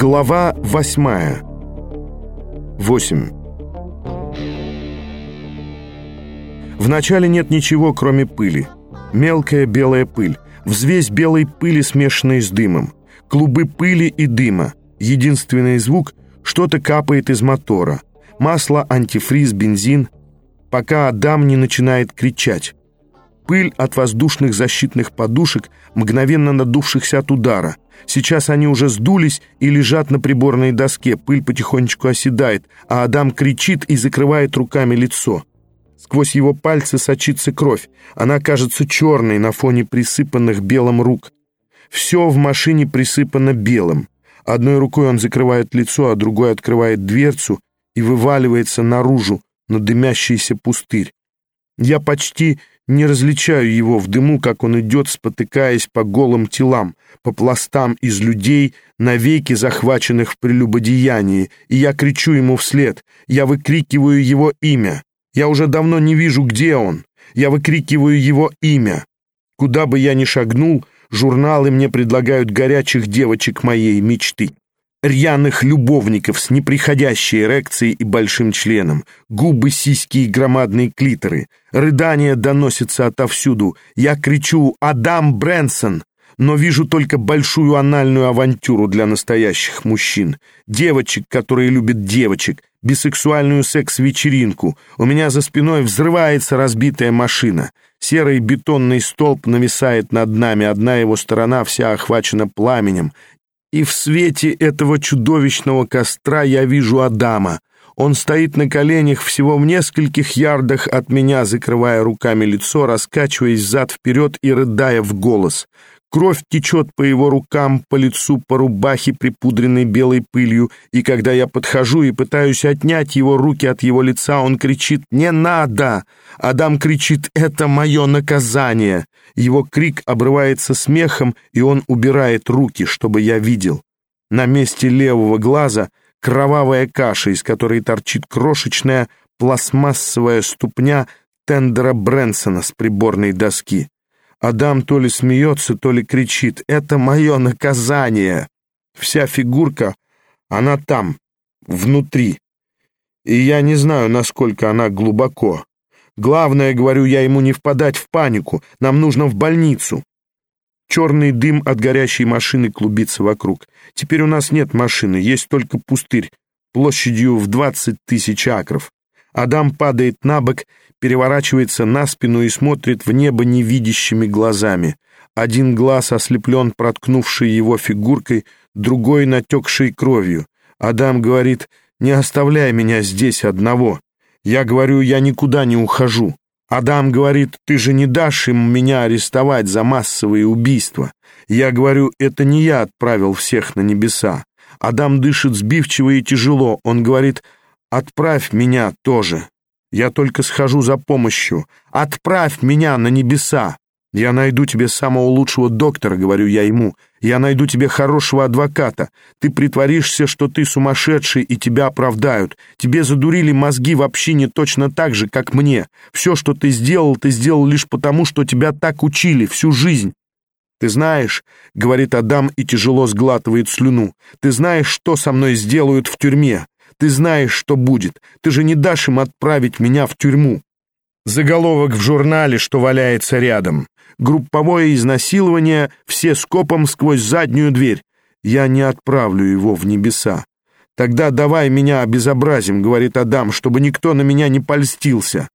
Глава восьмая. Восемь. Вначале нет ничего, кроме пыли. Мелкая белая пыль. Взвесь белой пыли, смешанной с дымом. Клубы пыли и дыма. Единственный звук — что-то капает из мотора. Масло, антифриз, бензин. Пока Адам не начинает кричать. Пыль от воздушных защитных подушек, мгновенно надувшихся от удара. Сейчас они уже сдулись и лежат на приборной доске. Пыль потихонечку оседает, а Адам кричит и закрывает руками лицо. Сквозь его пальцы сочится кровь. Она кажется черной на фоне присыпанных белым рук. Все в машине присыпано белым. Одной рукой он закрывает лицо, а другой открывает дверцу и вываливается наружу на дымящийся пустырь. Я почти не различаю его в дыму, как он идет, спотыкаясь по голым телам, по пластам из людей, навеки захваченных в прелюбодеянии, и я кричу ему вслед, я выкрикиваю его имя. Я уже давно не вижу, где он. Я выкрикиваю его имя. Куда бы я ни шагнул, журналы мне предлагают горячих девочек моей мечты рьяных любовников с неприходящей эрекцией и большим членом, губы, сиськи и громадные клиторы. Рыдания доносятся отовсюду. Я кричу «Адам Брэнсон!» но вижу только большую анальную авантюру для настоящих мужчин. Девочек, которые любят девочек, бисексуальную секс-вечеринку. У меня за спиной взрывается разбитая машина. Серый бетонный столб нависает над нами, одна его сторона вся охвачена пламенем. И в свете этого чудовищного костра я вижу Адама. Он стоит на коленях всего в нескольких ярдах от меня, закрывая руками лицо, раскачиваясь зад-вперед и рыдая в голос. Кровь течет по его рукам, по лицу, по рубахе, припудренной белой пылью, и когда я подхожу и пытаюсь отнять его руки от его лица, он кричит «Не надо!» Адам кричит «Это мое наказание!» Его крик обрывается смехом, и он убирает руки, чтобы я видел. На месте левого глаза кровавая каша, из которой торчит крошечная пластмассовая ступня Тендера Брэнсона с приборной доски. Адам то ли смеется, то ли кричит. «Это мое наказание!» Вся фигурка, она там, внутри. И я не знаю, насколько она глубоко. Главное, говорю я ему, не впадать в панику. Нам нужно в больницу. Черный дым от горящей машины клубится вокруг. Теперь у нас нет машины, есть только пустырь, площадью в двадцать тысяч акров. Адам падает на бок переворачивается на спину и смотрит в небо невидящими глазами. Один глаз ослеплен проткнувшей его фигуркой, другой натекшей кровью. Адам говорит, «Не оставляй меня здесь одного». Я говорю, «Я никуда не ухожу». Адам говорит, «Ты же не дашь им меня арестовать за массовые убийства». Я говорю, «Это не я отправил всех на небеса». Адам дышит сбивчиво и тяжело. Он говорит, «Отправь меня тоже». Я только схожу за помощью. Отправь меня на небеса. Я найду тебе самого лучшего доктора, говорю я ему. Я найду тебе хорошего адвоката. Ты притворишься, что ты сумасшедший, и тебя оправдают. Тебе задурили мозги в общине точно так же, как мне. Все, что ты сделал, ты сделал лишь потому, что тебя так учили всю жизнь. «Ты знаешь», — говорит Адам и тяжело сглатывает слюну, «ты знаешь, что со мной сделают в тюрьме. Ты знаешь, что будет. Ты же не дашь им отправить меня в тюрьму. Заголовок в журнале, что валяется рядом. Групповое изнасилование, все скопом сквозь заднюю дверь. Я не отправлю его в небеса. Тогда давай меня обезобразим, говорит Адам, чтобы никто на меня не польстился.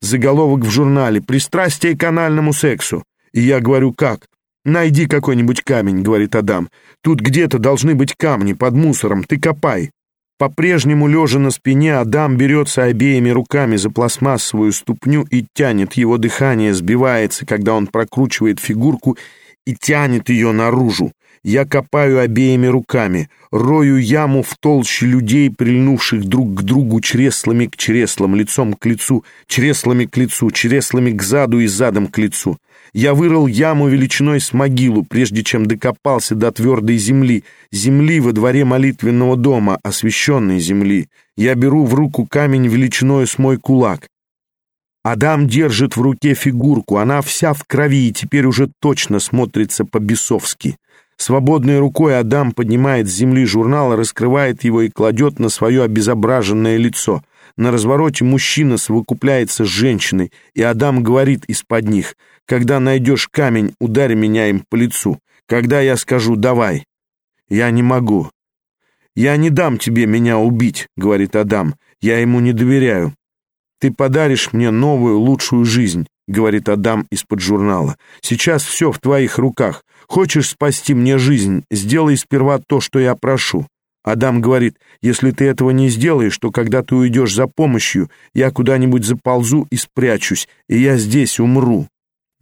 Заголовок в журнале «Пристрастие к анальному сексу». И я говорю, как? «Найди какой-нибудь камень», — говорит Адам. «Тут где-то должны быть камни под мусором, ты копай». По-прежнему, лежа на спине, Адам берется обеими руками за пластмассовую ступню и тянет. Его дыхание сбивается, когда он прокручивает фигурку и тянет ее наружу. Я копаю обеими руками, рою яму в толще людей, прильнувших друг к другу чреслами к чреслам, лицом к лицу, чреслами к лицу, чреслами к заду и задом к лицу. Я вырыл яму величиной с могилу, прежде чем докопался до твердой земли, земли во дворе молитвенного дома, освященной земли. Я беру в руку камень величиной с мой кулак. Адам держит в руке фигурку, она вся в крови и теперь уже точно смотрится по-бесовски. Свободной рукой Адам поднимает с земли журнал, раскрывает его и кладет на свое обезображенное лицо. На развороте мужчина совокупляется с женщиной, и Адам говорит из-под них, «Когда найдешь камень, ударь меня им по лицу. Когда я скажу «давай», я не могу. «Я не дам тебе меня убить», — говорит Адам, — «я ему не доверяю». «Ты подаришь мне новую, лучшую жизнь», — говорит Адам из-под журнала. «Сейчас все в твоих руках. Хочешь спасти мне жизнь, сделай сперва то, что я прошу». Адам говорит, «Если ты этого не сделаешь, то когда ты уйдешь за помощью, я куда-нибудь заползу и спрячусь, и я здесь умру».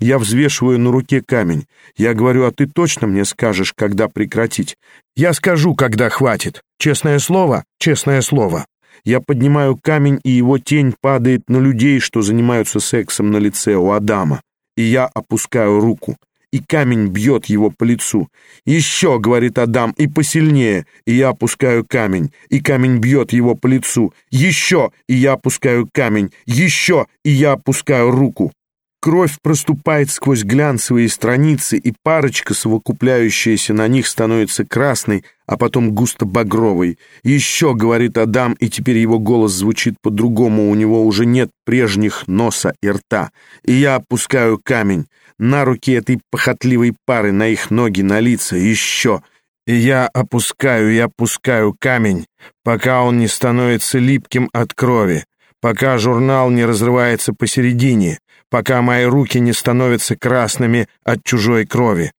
Я взвешиваю на руке камень. Я говорю, а ты точно мне скажешь, когда прекратить? Я скажу, когда хватит. Честное слово, честное слово. Я поднимаю камень, и его тень падает на людей, что занимаются сексом на лице у Адама. И я опускаю руку, и камень бьет его по лицу. «Еще», — говорит Адам, — «и посильнее». И я опускаю камень, и камень бьет его по лицу. «Еще», и я опускаю камень. «Еще», и я опускаю руку. Кровь проступает сквозь глянцевые страницы, и парочка, совокупляющаяся на них, становится красной, а потом густо багровой. «Еще», — говорит Адам, и теперь его голос звучит по-другому, у него уже нет прежних носа и рта. И я опускаю камень на руки этой похотливой пары, на их ноги, на лица. «Еще». И я опускаю и опускаю камень, пока он не становится липким от крови, пока журнал не разрывается посередине, пока мои руки не становятся красными от чужой крови.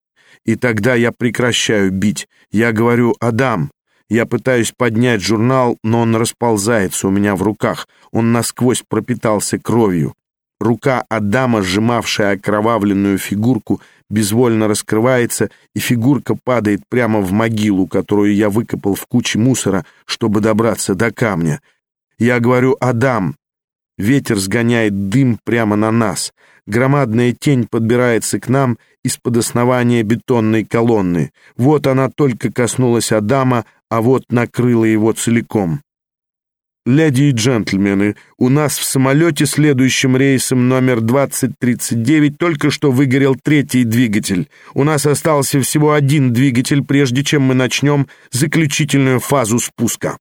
И тогда я прекращаю бить. Я говорю «Адам». Я пытаюсь поднять журнал, но он расползается у меня в руках. Он насквозь пропитался кровью. Рука Адама, сжимавшая окровавленную фигурку, безвольно раскрывается, и фигурка падает прямо в могилу, которую я выкопал в куче мусора, чтобы добраться до камня. Я говорю «Адам», Ветер сгоняет дым прямо на нас. Громадная тень подбирается к нам из-под основания бетонной колонны. Вот она только коснулась Адама, а вот накрыла его целиком. Леди и джентльмены, у нас в самолете, следующим рейсом номер 2039, только что выгорел третий двигатель. У нас остался всего один двигатель, прежде чем мы начнем заключительную фазу спуска.